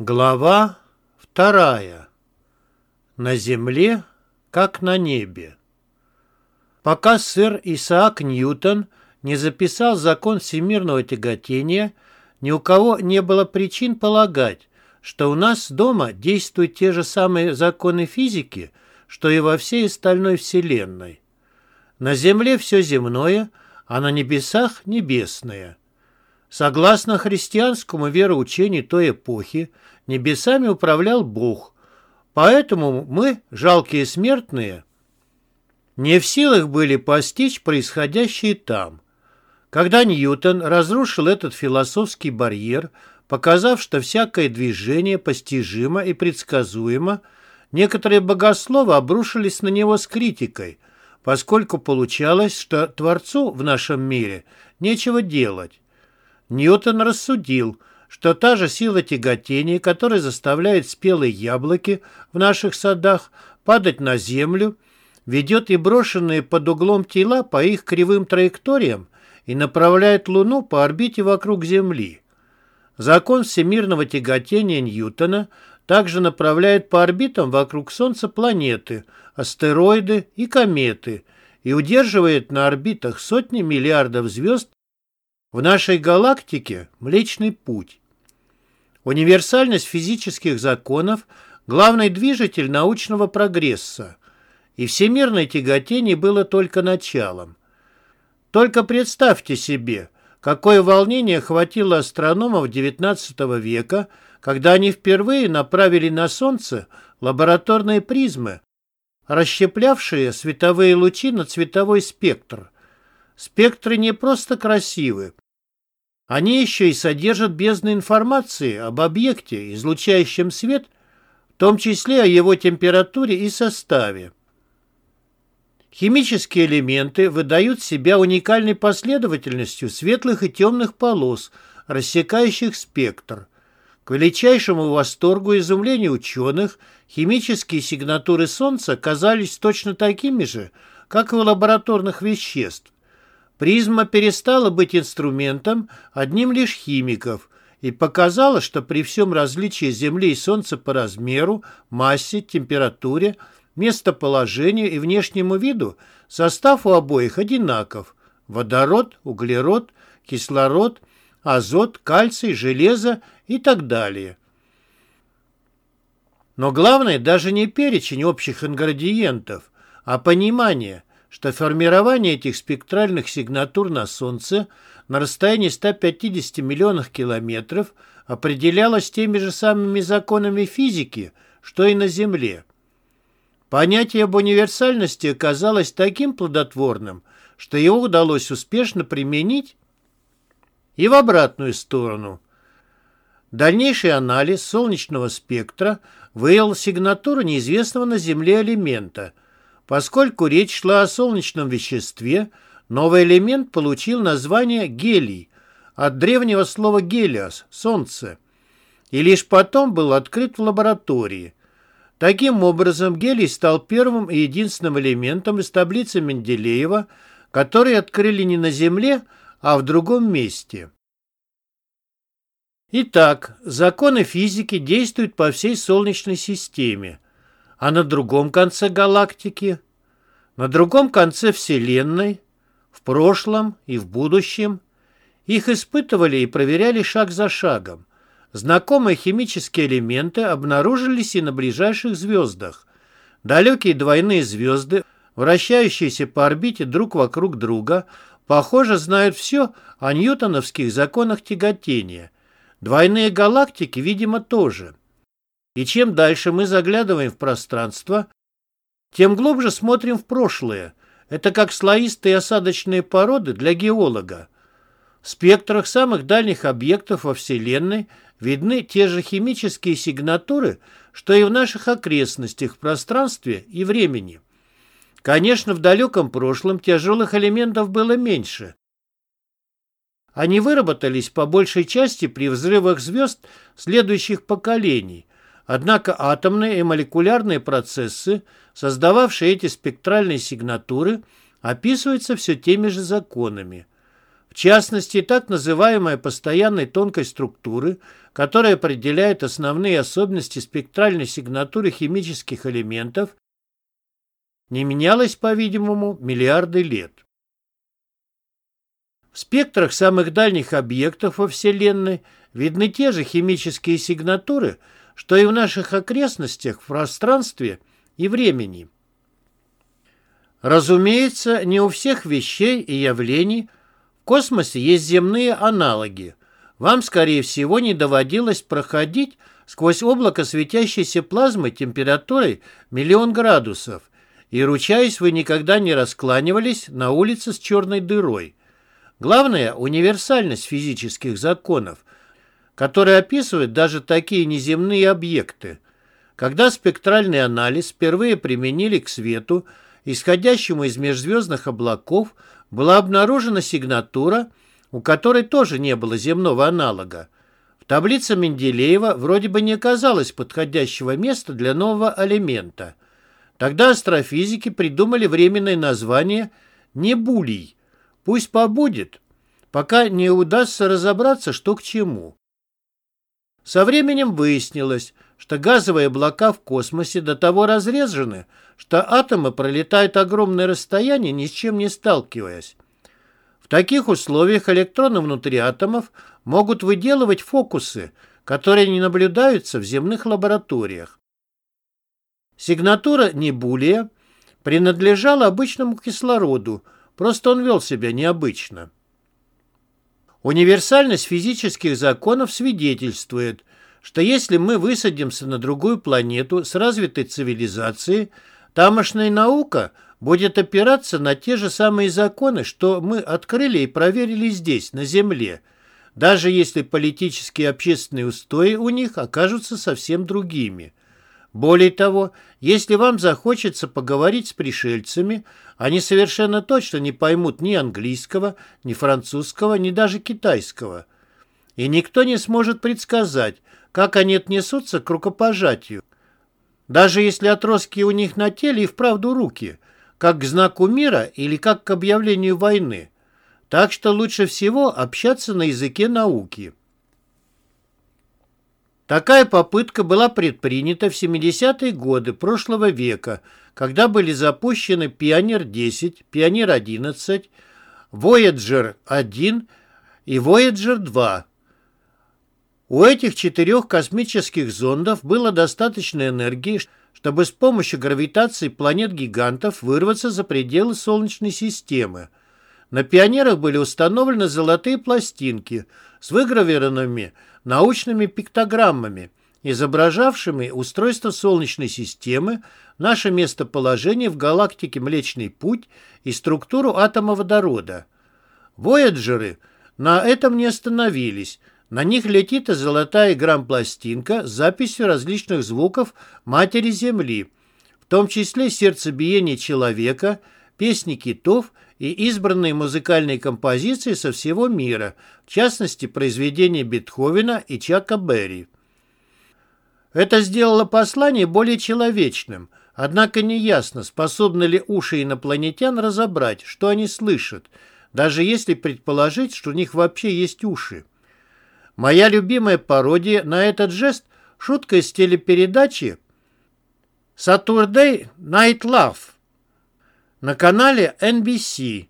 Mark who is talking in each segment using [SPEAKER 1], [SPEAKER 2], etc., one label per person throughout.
[SPEAKER 1] Глава вторая. На земле, как на небе. Пока сэр Исаак Ньютон не записал закон всемирного тяготения, ни у кого не было причин полагать, что у нас дома действуют те же самые законы физики, что и во всей остальной Вселенной. На земле все земное, а на небесах небесное. Согласно христианскому вероучению той эпохи, небесами управлял Бог. Поэтому мы, жалкие смертные, не в силах были постичь происходящее там. Когда Ньютон разрушил этот философский барьер, показав, что всякое движение постижимо и предсказуемо, некоторые богословы обрушились на него с критикой, поскольку получалось, что Творцу в нашем мире нечего делать. Ньютон рассудил, что та же сила тяготения, которая заставляет спелые яблоки в наших садах падать на землю, ведет и брошенные под углом тела по их кривым траекториям и направляет Луну по орбите вокруг Земли. Закон всемирного тяготения Ньютона также направляет по орбитам вокруг Солнца планеты, астероиды и кометы и удерживает на орбитах сотни миллиардов звезд в нашей галактике Млечный Путь. Универсальность физических законов – главный движитель научного прогресса, и всемирное тяготение было только началом. Только представьте себе, какое волнение хватило астрономов XIX века, когда они впервые направили на Солнце лабораторные призмы, расщеплявшие световые лучи на цветовой спектр – Спектры не просто красивы. Они еще и содержат бездны информации об объекте, излучающем свет, в том числе о его температуре и составе. Химические элементы выдают себя уникальной последовательностью светлых и темных полос, рассекающих спектр. К величайшему восторгу и изумлению ученых химические сигнатуры Солнца казались точно такими же, как и у лабораторных веществ. Призма перестала быть инструментом одним лишь химиков и показала, что при всем различии Земли и Солнца по размеру, массе, температуре, местоположению и внешнему виду состав у обоих одинаков – водород, углерод, кислород, азот, кальций, железо и так далее. Но главное даже не перечень общих ингредиентов, а понимание – что формирование этих спектральных сигнатур на Солнце на расстоянии 150 миллионов километров определялось теми же самыми законами физики, что и на Земле. Понятие об универсальности оказалось таким плодотворным, что его удалось успешно применить и в обратную сторону. Дальнейший анализ солнечного спектра выявил сигнатуру неизвестного на Земле элемента – Поскольку речь шла о солнечном веществе, новый элемент получил название гелий, от древнего слова гелиос – солнце, и лишь потом был открыт в лаборатории. Таким образом, гелий стал первым и единственным элементом из таблицы Менделеева, который открыли не на Земле, а в другом месте. Итак, законы физики действуют по всей Солнечной системе – а на другом конце галактики, на другом конце Вселенной, в прошлом и в будущем. Их испытывали и проверяли шаг за шагом. Знакомые химические элементы обнаружились и на ближайших звездах. Далекие двойные звезды, вращающиеся по орбите друг вокруг друга, похоже, знают все о ньютоновских законах тяготения. Двойные галактики, видимо, тоже. И чем дальше мы заглядываем в пространство, тем глубже смотрим в прошлое. Это как слоистые осадочные породы для геолога. В спектрах самых дальних объектов во Вселенной видны те же химические сигнатуры, что и в наших окрестностях в пространстве и времени. Конечно, в далеком прошлом тяжелых элементов было меньше. Они выработались по большей части при взрывах звезд следующих поколений, Однако атомные и молекулярные процессы, создававшие эти спектральные сигнатуры, описываются все теми же законами. В частности, так называемая постоянной тонкой структуры, которая определяет основные особенности спектральной сигнатуры химических элементов, не менялась, по-видимому, миллиарды лет. В спектрах самых дальних объектов во Вселенной видны те же химические сигнатуры, что и в наших окрестностях в пространстве и времени. Разумеется, не у всех вещей и явлений в космосе есть земные аналоги. Вам, скорее всего, не доводилось проходить сквозь облако светящейся плазмы температурой миллион градусов, и, ручаясь, вы никогда не раскланивались на улице с черной дырой. Главное – универсальность физических законов, которые описывают даже такие неземные объекты. Когда спектральный анализ впервые применили к свету, исходящему из межзвездных облаков, была обнаружена сигнатура, у которой тоже не было земного аналога. В таблице Менделеева вроде бы не оказалось подходящего места для нового элемента. Тогда астрофизики придумали временное название «небулий», Пусть побудет, пока не удастся разобраться, что к чему. Со временем выяснилось, что газовые облака в космосе до того разрежены, что атомы пролетают огромное расстояние, ни с чем не сталкиваясь. В таких условиях электроны внутри атомов могут выделывать фокусы, которые не наблюдаются в земных лабораториях. Сигнатура Небулия принадлежала обычному кислороду – Просто он вел себя необычно. Универсальность физических законов свидетельствует, что если мы высадимся на другую планету с развитой цивилизацией, тамошная наука будет опираться на те же самые законы, что мы открыли и проверили здесь, на Земле, даже если политические и общественные устои у них окажутся совсем другими. Более того, если вам захочется поговорить с пришельцами, они совершенно точно не поймут ни английского, ни французского, ни даже китайского. И никто не сможет предсказать, как они отнесутся к рукопожатию. Даже если отростки у них на теле и вправду руки, как к знаку мира или как к объявлению войны. Так что лучше всего общаться на языке науки. Такая попытка была предпринята в 70-е годы прошлого века, когда были запущены «Пионер-10», «Пионер-11», «Voyager-1» и «Voyager-2». У этих четырех космических зондов было достаточно энергии, чтобы с помощью гравитации планет-гигантов вырваться за пределы Солнечной системы. На «Пионерах» были установлены золотые пластинки с выгравированными научными пиктограммами, изображавшими устройство Солнечной системы, наше местоположение в галактике Млечный Путь и структуру атома водорода. Вояджеры на этом не остановились. На них летит и золотая грамм-пластинка с записью различных звуков матери Земли, в том числе сердцебиение человека, песни китов и избранные музыкальные композиции со всего мира, в частности, произведения Бетховена и Чака Берри. Это сделало послание более человечным, однако неясно, способны ли уши инопланетян разобрать, что они слышат, даже если предположить, что у них вообще есть уши. Моя любимая пародия на этот жест – шутка из телепередачи «Saturday Night Love» на канале NBC,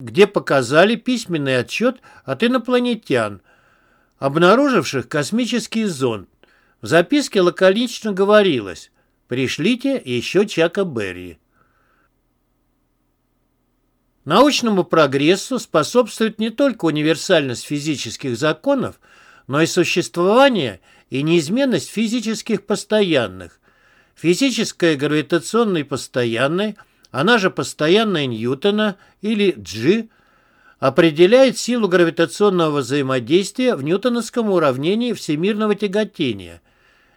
[SPEAKER 1] где показали письменный отчет от инопланетян, обнаруживших космический зонд. В записке лаконично говорилось «Пришлите еще Чака Берри». Научному прогрессу способствует не только универсальность физических законов, но и существование и неизменность физических постоянных. Физическое гравитационное постоянное – она же постоянная Ньютона или G, определяет силу гравитационного взаимодействия в ньютоновском уравнении всемирного тяготения.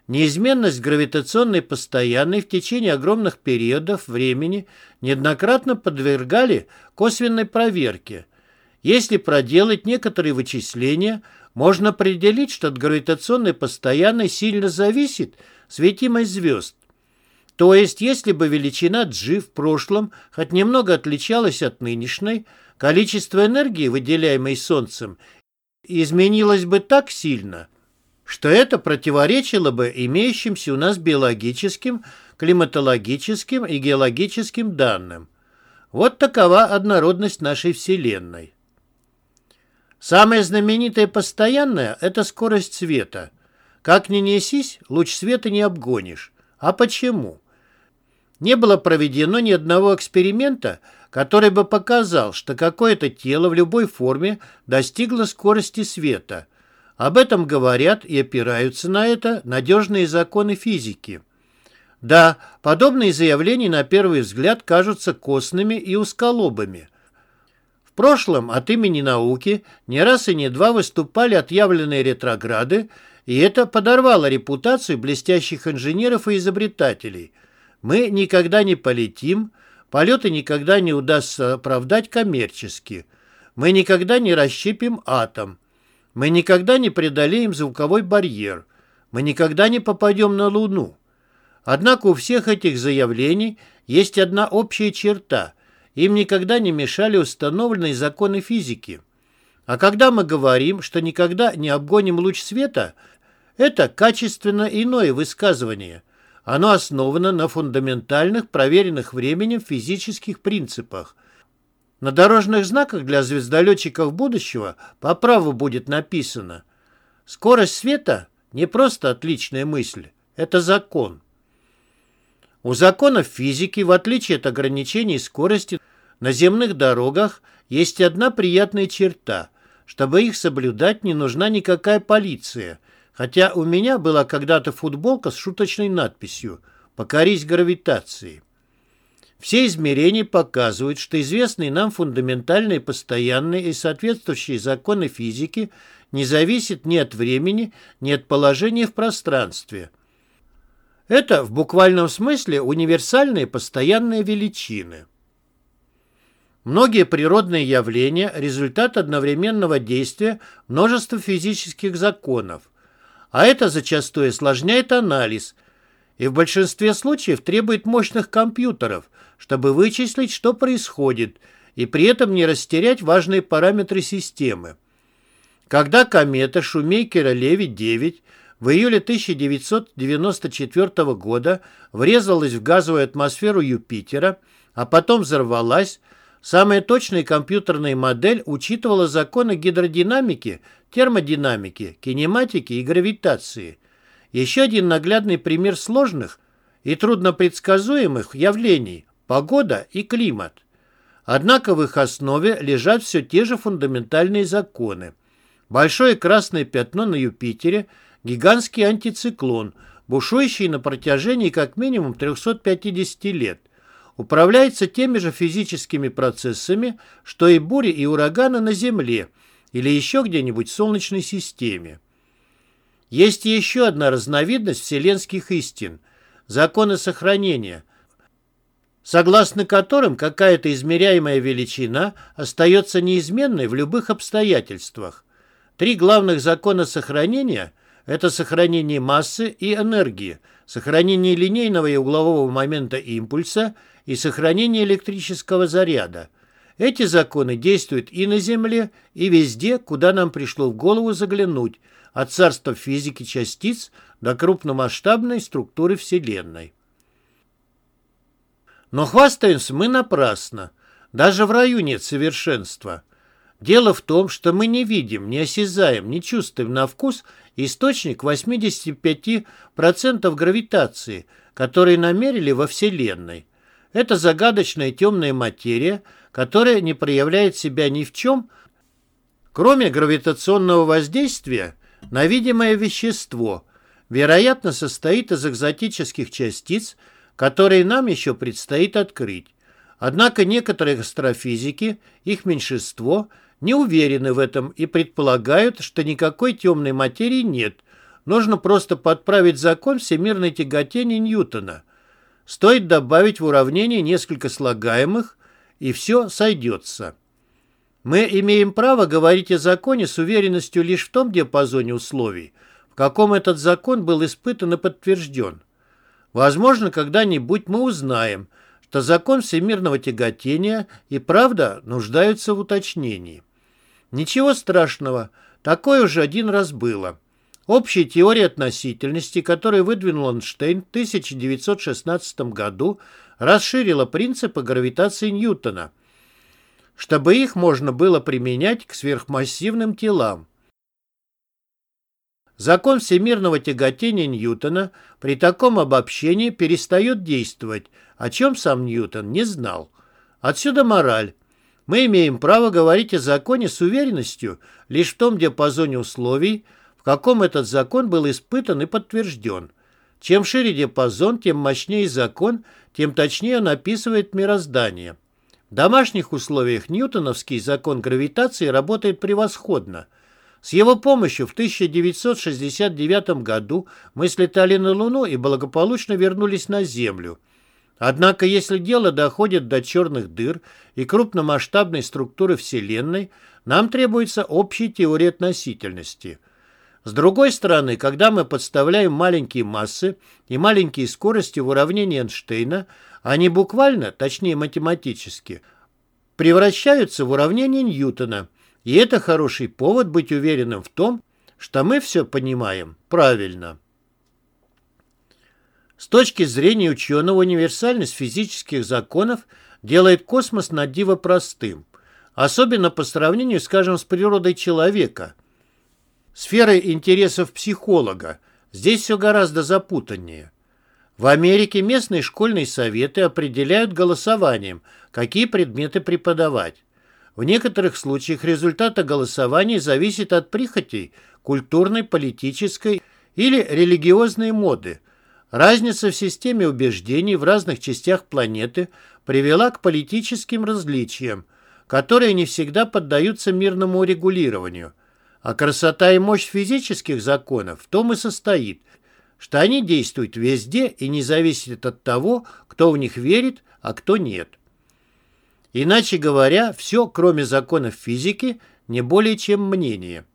[SPEAKER 1] Неизменность гравитационной постоянной в течение огромных периодов времени неоднократно подвергали косвенной проверке. Если проделать некоторые вычисления, можно определить, что от гравитационной постоянной сильно зависит светимость звезд. То есть, если бы величина G в прошлом хоть немного отличалась от нынешней, количество энергии, выделяемой Солнцем, изменилось бы так сильно, что это противоречило бы имеющимся у нас биологическим, климатологическим и геологическим данным. Вот такова однородность нашей Вселенной. Самое знаменитое постоянное – это скорость света. Как ни несись, луч света не обгонишь. А почему? Не было проведено ни одного эксперимента, который бы показал, что какое-то тело в любой форме достигло скорости света. Об этом говорят и опираются на это надежные законы физики. Да, подобные заявления на первый взгляд кажутся костными и узколобыми. В прошлом от имени науки не раз и не два выступали отъявленные ретрограды, и это подорвало репутацию блестящих инженеров и изобретателей. Мы никогда не полетим, полеты никогда не удастся оправдать коммерчески. Мы никогда не расщепим атом. Мы никогда не преодолеем звуковой барьер. Мы никогда не попадем на Луну. Однако у всех этих заявлений есть одна общая черта. Им никогда не мешали установленные законы физики. А когда мы говорим, что никогда не обгоним луч света, это качественно иное высказывание. Оно основано на фундаментальных, проверенных временем физических принципах. На дорожных знаках для звездолетчиков будущего по праву будет написано «Скорость света – не просто отличная мысль, это закон». У законов физики, в отличие от ограничений скорости, на земных дорогах есть одна приятная черта. Чтобы их соблюдать, не нужна никакая полиция. Хотя у меня была когда-то футболка с шуточной надписью «Покорись гравитации». Все измерения показывают, что известные нам фундаментальные, постоянные и соответствующие законы физики не зависят ни от времени, ни от положения в пространстве – это в буквальном смысле универсальные постоянные величины. Многие природные явления – результат одновременного действия множества физических законов, а это зачастую осложняет анализ и в большинстве случаев требует мощных компьютеров, чтобы вычислить, что происходит, и при этом не растерять важные параметры системы. Когда комета Шумейкера-Леви-9 в июле 1994 года врезалась в газовую атмосферу Юпитера, а потом взорвалась, самая точная компьютерная модель учитывала законы гидродинамики, термодинамики, кинематики и гравитации. Еще один наглядный пример сложных и труднопредсказуемых явлений – погода и климат. Однако в их основе лежат все те же фундаментальные законы. Большое красное пятно на Юпитере – гигантский антициклон, бушующий на протяжении как минимум 350 лет. Управляется теми же физическими процессами, что и бури и ураганы на Земле или еще где-нибудь в Солнечной системе. Есть еще одна разновидность вселенских истин – законы сохранения, согласно которым какая-то измеряемая величина остается неизменной в любых обстоятельствах. Три главных закона сохранения – это сохранение массы и энергии, сохранение линейного и углового момента импульса и сохранение электрического заряда. Эти законы действуют и на Земле, и везде, куда нам пришло в голову заглянуть, от царства физики частиц до крупномасштабной структуры Вселенной. Но хвастаемся мы напрасно. Даже в раю нет совершенства. Дело в том, что мы не видим, не осязаем, не чувствуем на вкус источник 85% гравитации, который намерили во Вселенной. Это загадочная темная материя, которая не проявляет себя ни в чем, кроме гравитационного воздействия на видимое вещество, вероятно, состоит из экзотических частиц, которые нам еще предстоит открыть. Однако некоторые астрофизики, их меньшинство – не уверены в этом и предполагают, что никакой темной материи нет. Нужно просто подправить закон всемирной тяготения Ньютона. Стоит добавить в уравнение несколько слагаемых, и все сойдется. Мы имеем право говорить о законе с уверенностью лишь в том диапазоне условий, в каком этот закон был испытан и подтвержден. Возможно, когда-нибудь мы узнаем, что закон всемирного тяготения и правда нуждаются в уточнении. Ничего страшного, такое уже один раз было. Общая теория относительности, которую выдвинул Эйнштейн в 1916 году, расширила принципы гравитации Ньютона, чтобы их можно было применять к сверхмассивным телам. Закон всемирного тяготения Ньютона при таком обобщении перестает действовать, о чем сам Ньютон не знал. Отсюда мораль. Мы имеем право говорить о законе с уверенностью лишь в том диапазоне условий, каком этот закон был испытан и подтвержден. Чем шире диапазон, тем мощнее закон, тем точнее он описывает мироздание. В домашних условиях ньютоновский закон гравитации работает превосходно. С его помощью в 1969 году мы слетали на Луну и благополучно вернулись на Землю. Однако, если дело доходит до черных дыр и крупномасштабной структуры Вселенной, нам требуется общая теория относительности. С другой стороны, когда мы подставляем маленькие массы и маленькие скорости в уравнении Эйнштейна, они буквально, точнее математически, превращаются в уравнение Ньютона – и это хороший повод быть уверенным в том, что мы все понимаем правильно. С точки зрения ученого, универсальность физических законов делает космос на диво простым, особенно по сравнению, скажем, с природой человека. Сферой интересов психолога здесь все гораздо запутаннее. В Америке местные школьные советы определяют голосованием, какие предметы преподавать. В некоторых случаях результата голосования зависит от прихотей культурной, политической или религиозной моды. Разница в системе убеждений в разных частях планеты привела к политическим различиям, которые не всегда поддаются мирному урегулированию. А красота и мощь физических законов в том и состоит, что они действуют везде и не зависят от того, кто в них верит, а кто нет. Иначе говоря, все, кроме законов физики, не более чем мнение.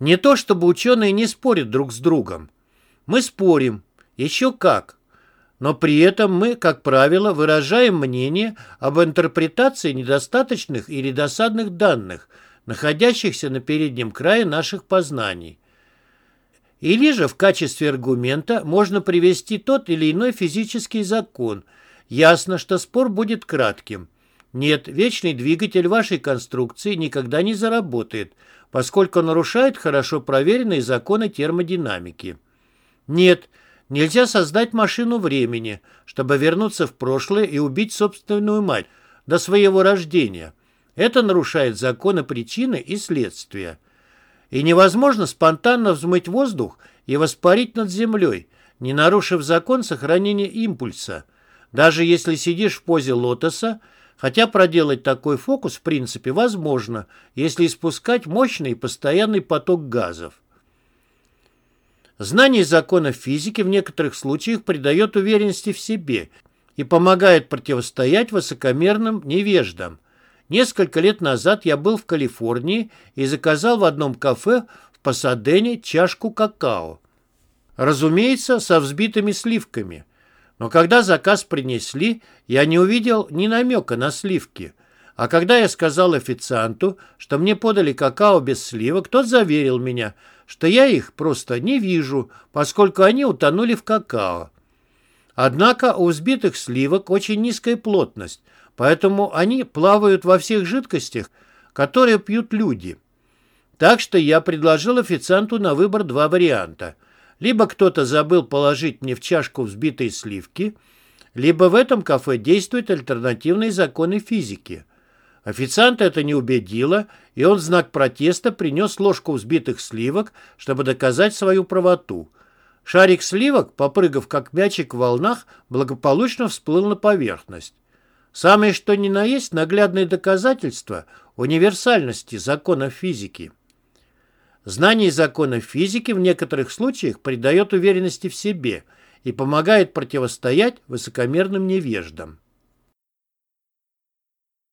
[SPEAKER 1] Не то, чтобы ученые не спорят друг с другом. Мы спорим, еще как. Но при этом мы, как правило, выражаем мнение об интерпретации недостаточных или досадных данных, находящихся на переднем крае наших познаний. Или же в качестве аргумента можно привести тот или иной физический закон – Ясно, что спор будет кратким. Нет, вечный двигатель вашей конструкции никогда не заработает, поскольку нарушает хорошо проверенные законы термодинамики. Нет, нельзя создать машину времени, чтобы вернуться в прошлое и убить собственную мать до своего рождения. Это нарушает законы причины и следствия. И невозможно спонтанно взмыть воздух и воспарить над землей, не нарушив закон сохранения импульса – даже если сидишь в позе лотоса, хотя проделать такой фокус в принципе возможно, если испускать мощный и постоянный поток газов. Знание законов физики в некоторых случаях придает уверенности в себе и помогает противостоять высокомерным невеждам. Несколько лет назад я был в Калифорнии и заказал в одном кафе в Пасадене чашку какао. Разумеется, со взбитыми сливками. Но когда заказ принесли, я не увидел ни намека на сливки. А когда я сказал официанту, что мне подали какао без сливок, тот заверил меня, что я их просто не вижу, поскольку они утонули в какао. Однако у взбитых сливок очень низкая плотность, поэтому они плавают во всех жидкостях, которые пьют люди. Так что я предложил официанту на выбор два варианта – либо кто-то забыл положить мне в чашку взбитые сливки, либо в этом кафе действуют альтернативные законы физики. Официанта это не убедило, и он в знак протеста принес ложку взбитых сливок, чтобы доказать свою правоту. Шарик сливок, попрыгав как мячик в волнах, благополучно всплыл на поверхность. Самое что ни на есть наглядное доказательство универсальности законов физики. Знание законов физики в некоторых случаях придает уверенности в себе и помогает противостоять высокомерным невеждам.